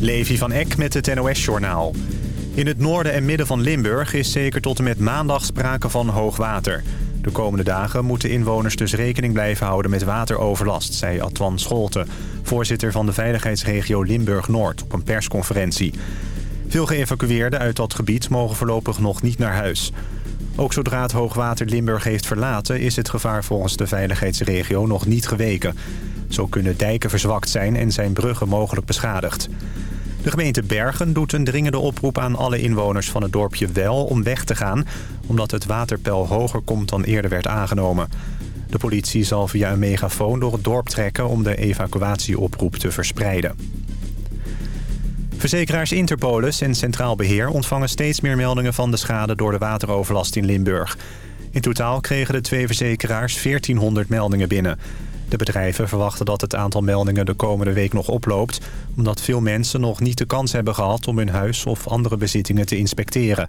Levi van Eck met het NOS-journaal. In het noorden en midden van Limburg is zeker tot en met maandag sprake van hoogwater. De komende dagen moeten inwoners dus rekening blijven houden met wateroverlast... zei Atwan Scholte, voorzitter van de veiligheidsregio Limburg-Noord... op een persconferentie. Veel geëvacueerden uit dat gebied mogen voorlopig nog niet naar huis. Ook zodra het hoogwater Limburg heeft verlaten... is het gevaar volgens de veiligheidsregio nog niet geweken... Zo kunnen dijken verzwakt zijn en zijn bruggen mogelijk beschadigd. De gemeente Bergen doet een dringende oproep aan alle inwoners van het dorpje wel om weg te gaan... omdat het waterpeil hoger komt dan eerder werd aangenomen. De politie zal via een megafoon door het dorp trekken om de evacuatieoproep te verspreiden. Verzekeraars Interpolis en Centraal Beheer ontvangen steeds meer meldingen van de schade door de wateroverlast in Limburg. In totaal kregen de twee verzekeraars 1400 meldingen binnen. De bedrijven verwachten dat het aantal meldingen de komende week nog oploopt... omdat veel mensen nog niet de kans hebben gehad om hun huis of andere bezittingen te inspecteren.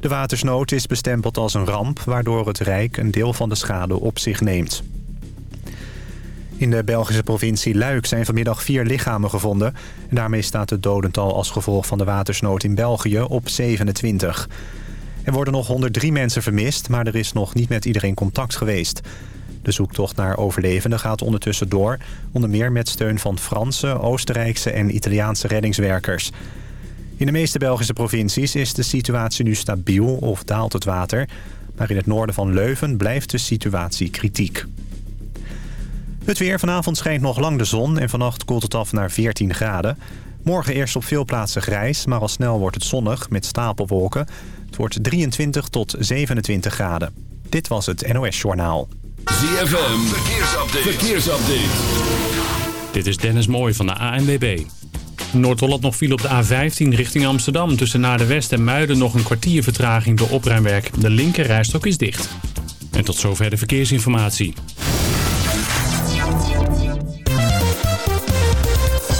De watersnood is bestempeld als een ramp... waardoor het Rijk een deel van de schade op zich neemt. In de Belgische provincie Luik zijn vanmiddag vier lichamen gevonden. En daarmee staat het dodental als gevolg van de watersnood in België op 27. Er worden nog 103 mensen vermist, maar er is nog niet met iedereen contact geweest. De zoektocht naar overlevenden gaat ondertussen door... onder meer met steun van Franse, Oostenrijkse en Italiaanse reddingswerkers. In de meeste Belgische provincies is de situatie nu stabiel of daalt het water... maar in het noorden van Leuven blijft de situatie kritiek. Het weer vanavond schijnt nog lang de zon en vannacht koelt het af naar 14 graden. Morgen eerst op veel plaatsen grijs, maar al snel wordt het zonnig met stapelwolken. Het wordt 23 tot 27 graden. Dit was het NOS Journaal. ZFM, verkeersupdate. verkeersupdate. Dit is Dennis Mooij van de ANWB. Noord-Holland nog viel op de A15 richting Amsterdam. Tussen naar de West en Muiden nog een kwartier vertraging door opruimwerk. De linker rijstok is dicht. En tot zover de verkeersinformatie.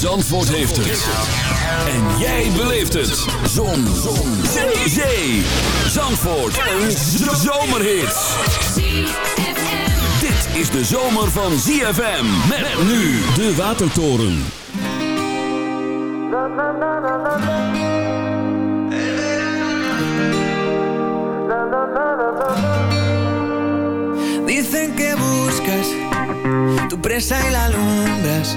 Zandvoort heeft het. En jij beleeft het. Zon. Zon. Zee. Zee. Zandvoort. Een zomerhit. Dit is de zomer van ZFM. Met nu de Watertoren. Dicen que buscas tu presa y la alumbras.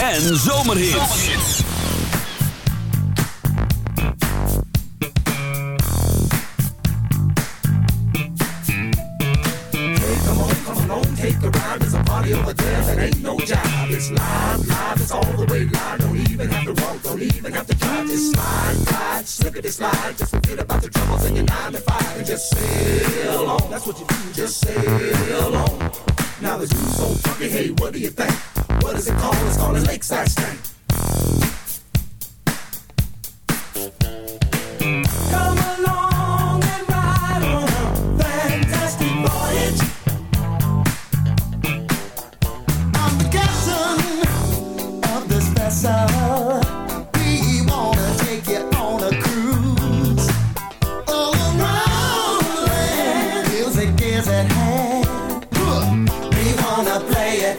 en zomerhits.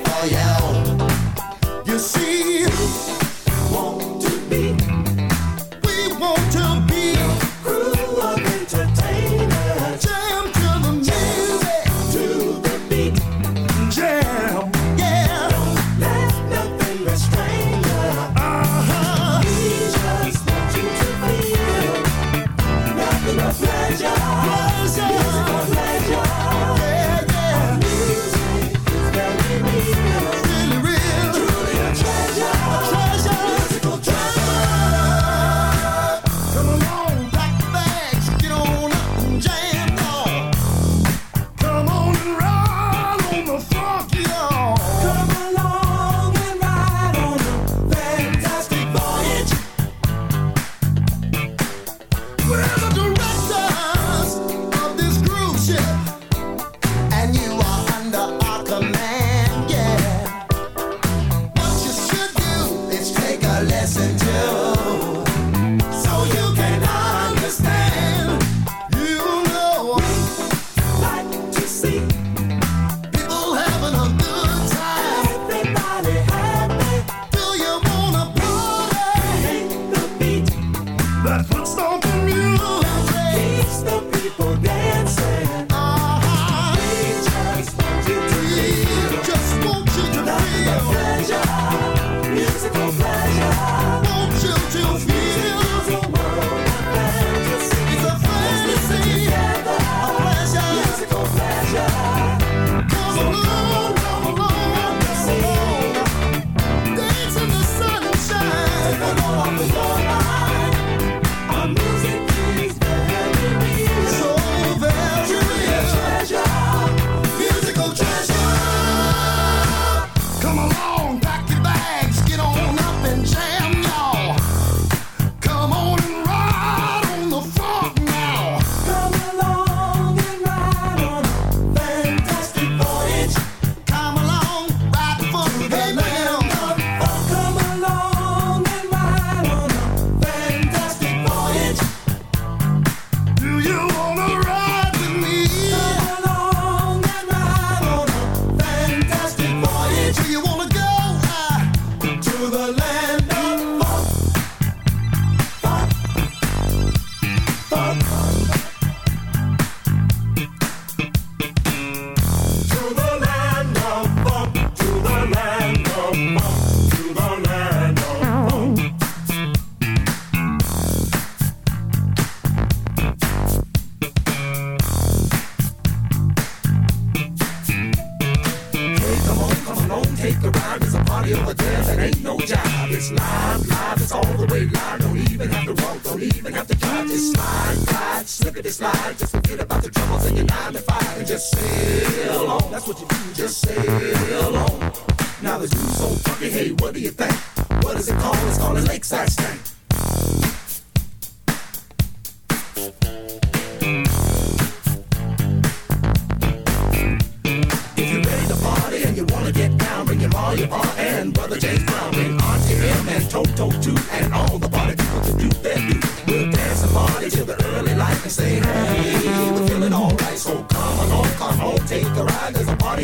Oh yeah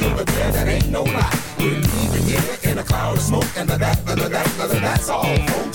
here or there, that ain't no lie. We're leaving here in a cloud of smoke, and the that, the that, the that's all, folks.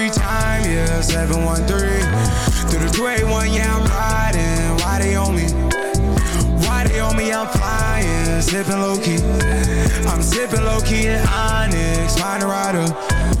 yeah. 713 through the 281, yeah, I'm riding. Why they on me? Why they on me? I'm flying, sipping low key. I'm sipping low key in Onyx, find a rider.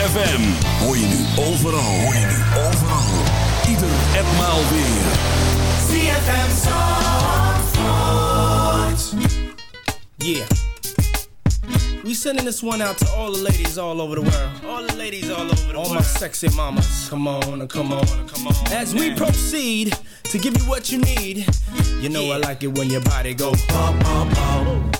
ZFM. Hoor je nu overal. Hoor je nu overal. Ieder en maal weer. ZFM Zandvoort. Yeah. We sending this one out to all the ladies all over the world. All the ladies all over the all world. All my sexy mamas. Come on, come on, come on. As we proceed to give you what you need, you know I like it when your body go bump, bump, bump.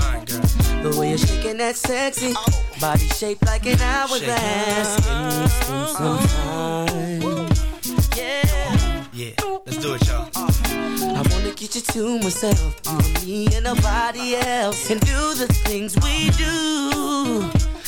You fine, girl. The way you're shaking that sexy body shaped like an hourglass. Can we spend some time? Yeah. Yeah, let's do it, y'all. I wanna get you to myself, you and me and nobody else, and do the things we do.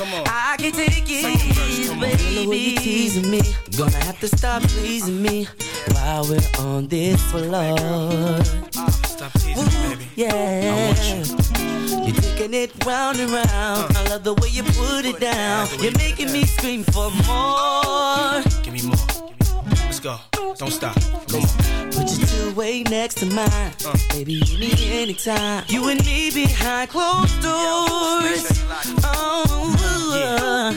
in me, I can take it, baby. The way you teasing me, gonna have to stop pleasing me while we're on this floor. Stop teasing me, baby. Yeah. I want you. You're taking it round and round. Uh. I love the way you put it down. You're making me scream for more. Give me more. Let's go. Don't stop. Come on. Put your two way next to mine. Uh. Baby, you need anytime. You and me behind closed doors. Oh,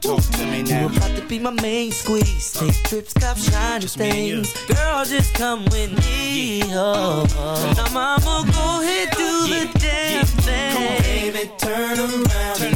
Talk to me you now. about to be my main squeeze. Uh. Take trips, cop shiny Just you. things. Girl, just come with me. Oh, oh. Now, mama, go ahead, do the damn thing. Come on, Baby, turn around and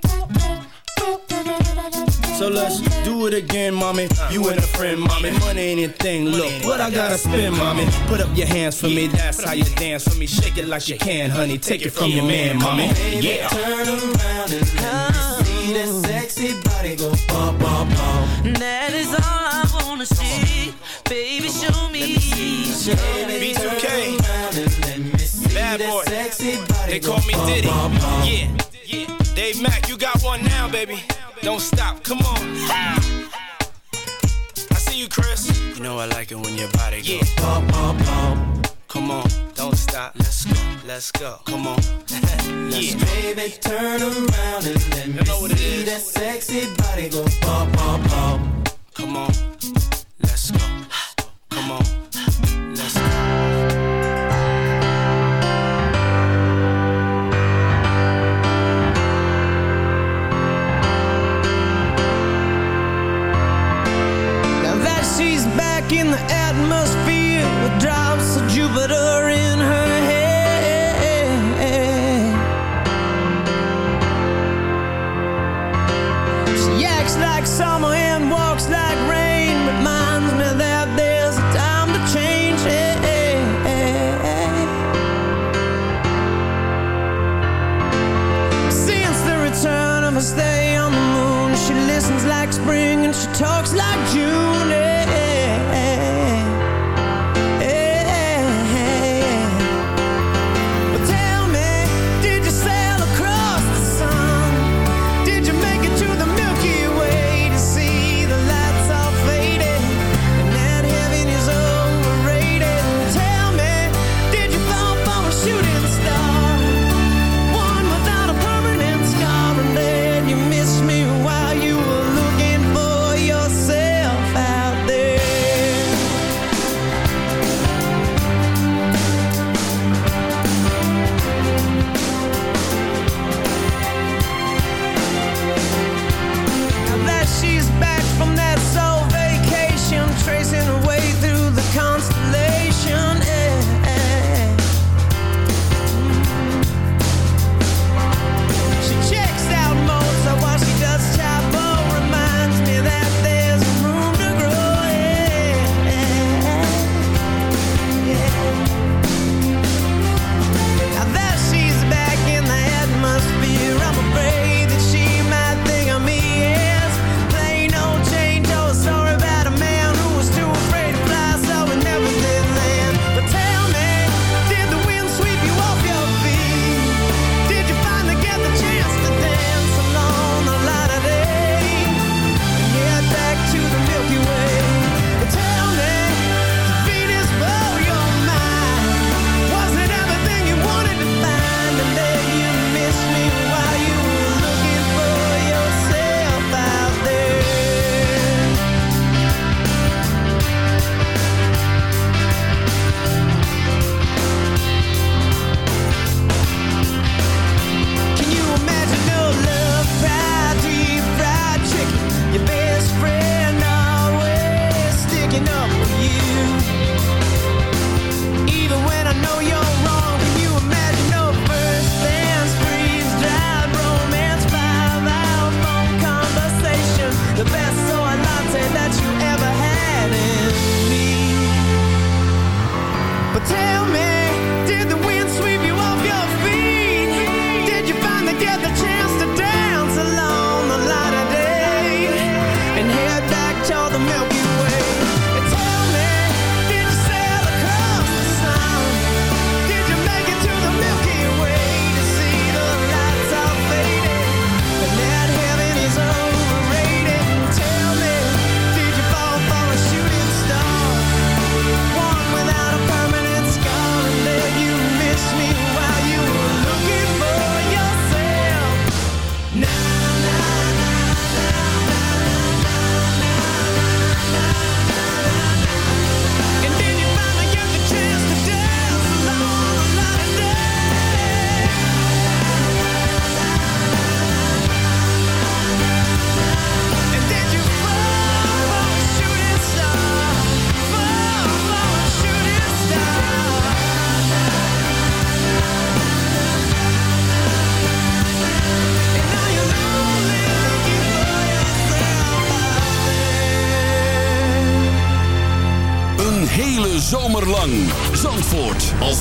So let's do it again, mommy. You and a friend, mommy. Money ain't a thing, look. What I gotta spend, mommy. Put up your hands for me, that's how you dance for me. Shake it like you can, honey. Take it from your man, mommy. Yeah. Turn around and let me see that sexy body go bum, bum, bum. That is all I wanna see. Baby, show me. Show me. B2K. Around and let me see Bad boy. They call me Diddy. bum, bum. Yeah. Dave Mack, you got one now, baby. Don't stop. Come on. I see you, Chris. You know I like it when your body goes. Yeah. Bum, bum, bum. Come on. Don't stop. Let's go. Let's go. Come on. yeah. Baby, turn around and let me You know what see is. that sexy body go bum, bum, bum. Come on, let's go. Come on,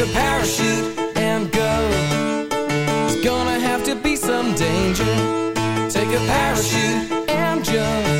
the parachute and go. It's gonna have to be some danger. Take a parachute and jump.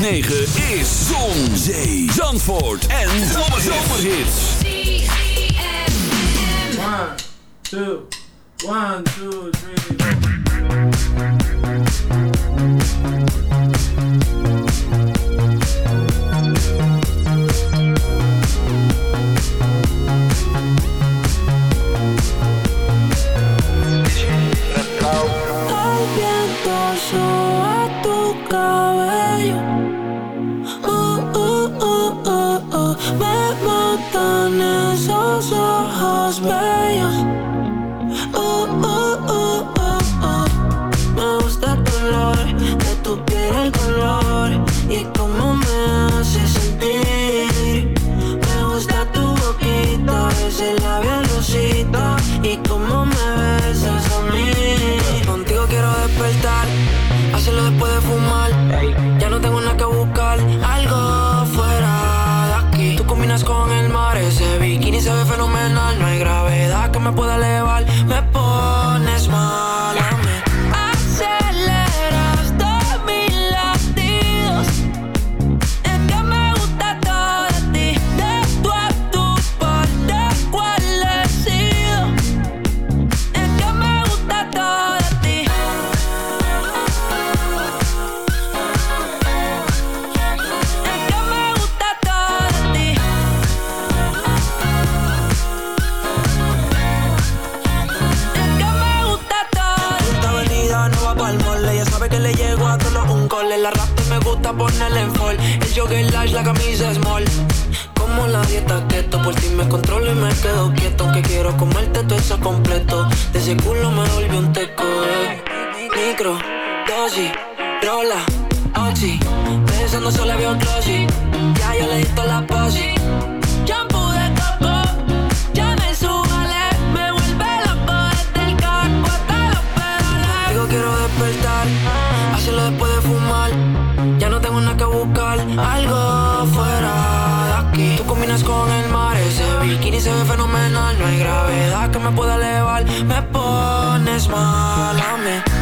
9 is Zon, Zee, Zandvoort en Zomerhits. One, two, one, two, three. el enfol El jogger lash, la camisa small. Como la dieta keto Por ti me controlo y me quedo quieto. Aunque quiero comerte todo eso completo. De ese culo me volvió un teco eh. Micro, dosis, rola, oxi. Pensando solo veo un Ya yo le di la posi. me puedo elevar. Me pones mal a.